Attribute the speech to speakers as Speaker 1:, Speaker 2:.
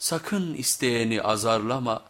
Speaker 1: sakın isteyeni azarlama.